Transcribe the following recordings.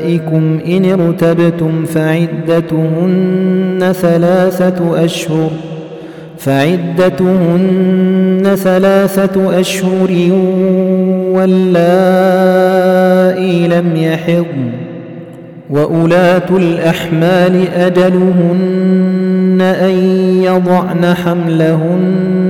نسائكم إن ارتبتم فعدتهن ثلاثة أشهر فعدتهن ثلاثة أشهر واللائي لم يحضن وأولاة الأحمال أجلهن أن يضعن حملهن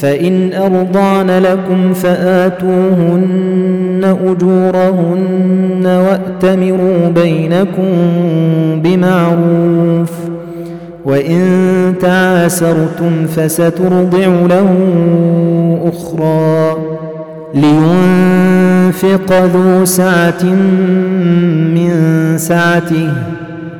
فإن أرضعن لكم فآتوهن أجورهن وأتمروا بينكم بمعروف وإن تعاسرتم فسترضع له أخرى لينفق ذو سعة من سعته